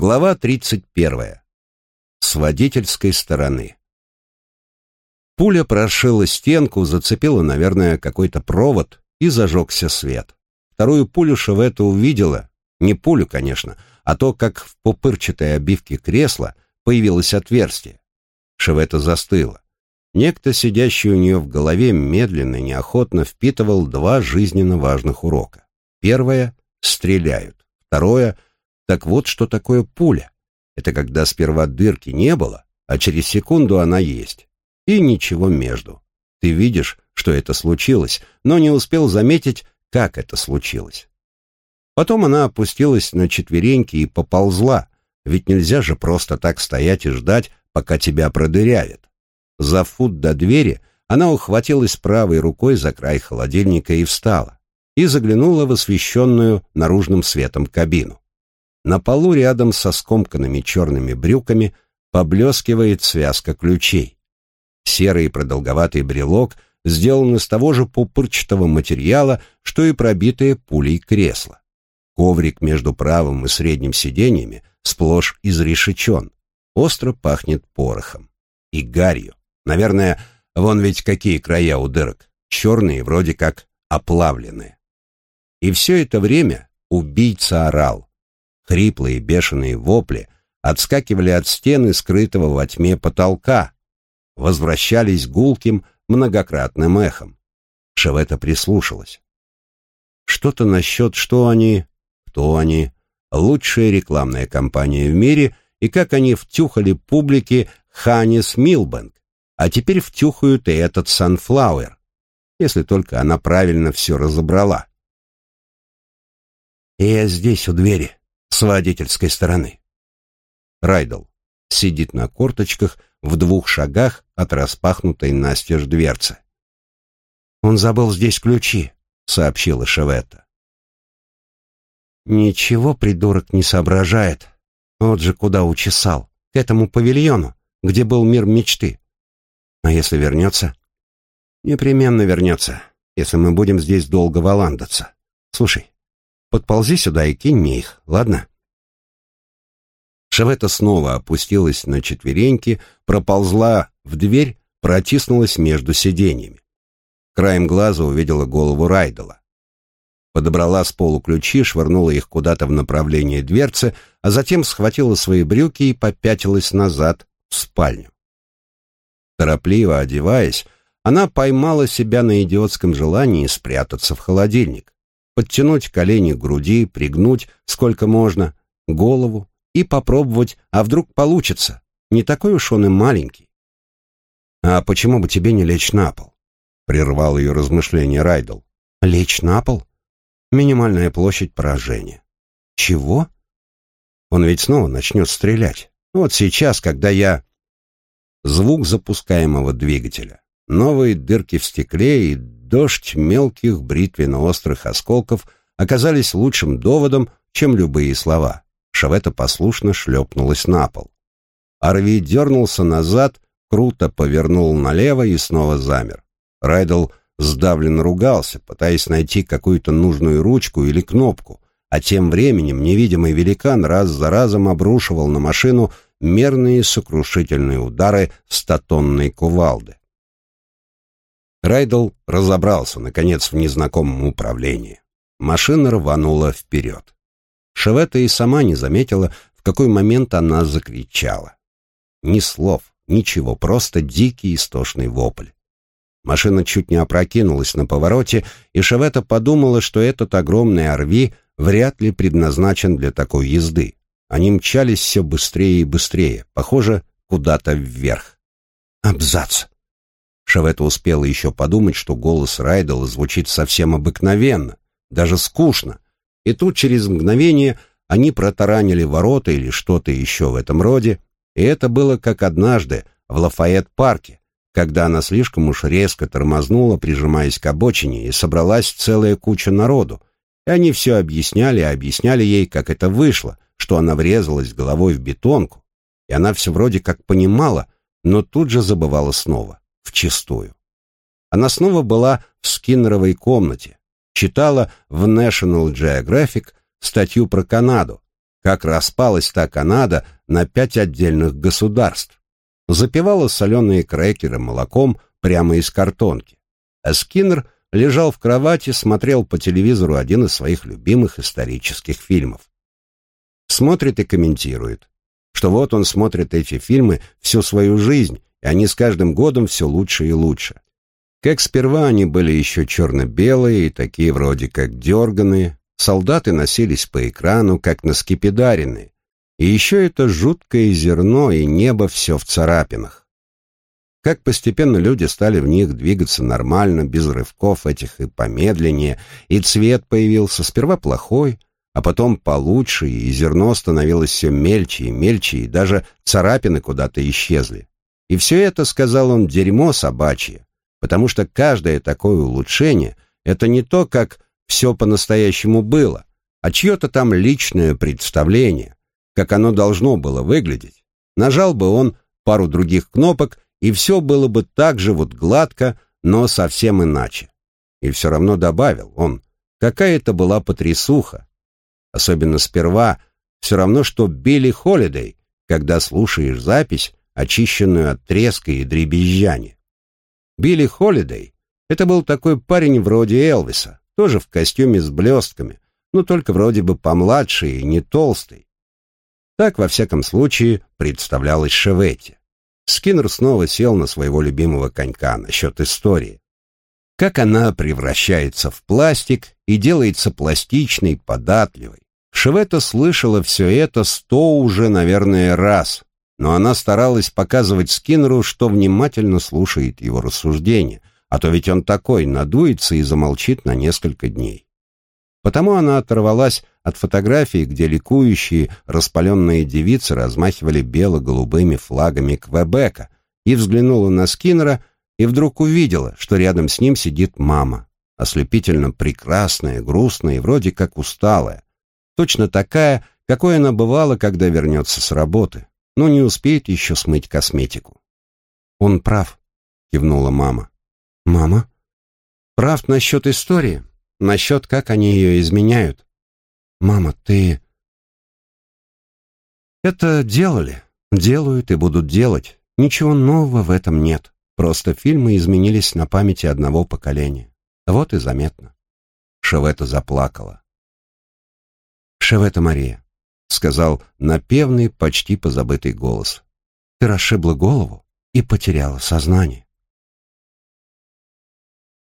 Глава 31. С водительской стороны. Пуля прошила стенку, зацепила, наверное, какой-то провод, и зажегся свет. Вторую пулю Шевета увидела, не пулю, конечно, а то, как в пупырчатой обивке кресла появилось отверстие. Шевета застыла. Некто, сидящий у нее в голове, медленно и неохотно впитывал два жизненно важных урока. Первое — стреляют. Второе — так вот, что такое пуля. Это когда сперва дырки не было, а через секунду она есть. И ничего между. Ты видишь, что это случилось, но не успел заметить, как это случилось. Потом она опустилась на четвереньки и поползла, ведь нельзя же просто так стоять и ждать, пока тебя продырявят. За фут до двери она ухватилась правой рукой за край холодильника и встала, и заглянула в освещенную наружным светом кабину. На полу рядом со скомканными черными брюками поблескивает связка ключей. Серый продолговатый брелок сделан из того же пупырчатого материала, что и пробитое пулей кресло. Коврик между правым и средним сиденьями сплошь изрешечен, остро пахнет порохом и гарью. Наверное, вон ведь какие края у дырок, черные, вроде как оплавленные. И все это время убийца орал. Хриплые бешеные вопли отскакивали от стены скрытого во тьме потолка, возвращались гулким многократным эхом. Шевета прислушалась. Что-то насчет, что они, кто они, лучшая рекламная кампания в мире и как они втюхали публике Ханис Милбэнк, а теперь втюхают и этот Санфлауэр, если только она правильно все разобрала. Я здесь, у двери, с водительской стороны. Райдл сидит на корточках в двух шагах от распахнутой настежь дверцы. «Он забыл здесь ключи», — сообщила Шеветта. «Ничего придурок не соображает. Вот же куда учесал. К этому павильону, где был мир мечты. А если вернется? Непременно вернется, если мы будем здесь долго валандаться. Слушай, подползи сюда и кинь мне их, ладно? Шавета снова опустилась на четвереньки, проползла в дверь, протиснулась между сиденьями. Краем глаза увидела голову Райдела. Подобрала с полу ключи, швырнула их куда-то в направлении дверцы, а затем схватила свои брюки и попятилась назад в спальню. Торопливо одеваясь, она поймала себя на идиотском желании спрятаться в холодильник, подтянуть колени к груди, пригнуть сколько можно, голову и попробовать, а вдруг получится. Не такой уж он и маленький. «А почему бы тебе не лечь на пол?» — прервал ее размышление Райдл. «Лечь на пол? Минимальная площадь поражения». «Чего?» «Он ведь снова начнет стрелять. Вот сейчас, когда я...» звук запускаемого двигателя, новые дырки в стекле и дождь мелких бритвенно-острых осколков оказались лучшим доводом, чем любые слова. Шавета послушно шлепнулась на пол. Арви дернулся назад, круто повернул налево и снова замер. Райдл сдавленно ругался, пытаясь найти какую-то нужную ручку или кнопку, а тем временем невидимый великан раз за разом обрушивал на машину мерные сокрушительные удары статонной кувалды. Райдл разобрался, наконец, в незнакомом управлении. Машина рванула вперед. Шевета и сама не заметила, в какой момент она закричала. Ни слов, ничего, просто дикий истошный вопль. Машина чуть не опрокинулась на повороте, и Шевета подумала, что этот огромный орви вряд ли предназначен для такой езды. Они мчались все быстрее и быстрее, похоже, куда-то вверх. Абзац. Шавета успела еще подумать, что голос Райдела звучит совсем обыкновенно, даже скучно. И тут через мгновение они протаранили ворота или что-то еще в этом роде, и это было как однажды в Лафайет-парке, когда она слишком уж резко тормознула, прижимаясь к обочине, и собралась целая куча народу. И они все объясняли и объясняли ей, как это вышло — что она врезалась головой в бетонку, и она все вроде как понимала, но тут же забывала снова, вчистую. Она снова была в Скиннеровой комнате, читала в National Geographic статью про Канаду, как распалась та Канада на пять отдельных государств. Запивала соленые крекеры молоком прямо из картонки. А Скиннер лежал в кровати, смотрел по телевизору один из своих любимых исторических фильмов. Смотрит и комментирует, что вот он смотрит эти фильмы всю свою жизнь, и они с каждым годом все лучше и лучше. Как сперва они были еще черно-белые и такие вроде как дерганые, солдаты носились по экрану, как на скипидарины, и еще это жуткое зерно и небо все в царапинах. Как постепенно люди стали в них двигаться нормально, без рывков этих и помедленнее, и цвет появился сперва плохой, а потом получше, и зерно становилось все мельче и мельче, и даже царапины куда-то исчезли. И все это, сказал он, дерьмо собачье, потому что каждое такое улучшение — это не то, как все по-настоящему было, а чье-то там личное представление, как оно должно было выглядеть. Нажал бы он пару других кнопок, и все было бы так же вот гладко, но совсем иначе. И все равно добавил он, какая это была потрясуха. Особенно сперва, все равно, что Билли Холидей, когда слушаешь запись, очищенную от треска и дребезжания. Билли Холидей — это был такой парень вроде Элвиса, тоже в костюме с блестками, но только вроде бы помладше и не толстый. Так, во всяком случае, представлялось Шеветти. Скиннер снова сел на своего любимого конька насчет истории. Как она превращается в пластик и делается пластичной, податливой. Шевета слышала все это сто уже, наверное, раз, но она старалась показывать Скиннеру, что внимательно слушает его рассуждения, а то ведь он такой, надуется и замолчит на несколько дней. Потому она оторвалась от фотографий, где ликующие, распаленные девицы размахивали бело-голубыми флагами Квебека, и взглянула на Скиннера, и вдруг увидела, что рядом с ним сидит мама, ослепительно прекрасная, грустная и вроде как усталая, точно такая, какой она бывала, когда вернется с работы, но не успеет еще смыть косметику. «Он прав», — кивнула мама. «Мама?» «Прав насчет истории, насчет, как они ее изменяют». «Мама, ты...» «Это делали, делают и будут делать. Ничего нового в этом нет. Просто фильмы изменились на памяти одного поколения. Вот и заметно». Шевета заплакала. «Шевета Мария, — сказал напевный, почти позабытый голос. «Ты расшибла голову и потеряла сознание.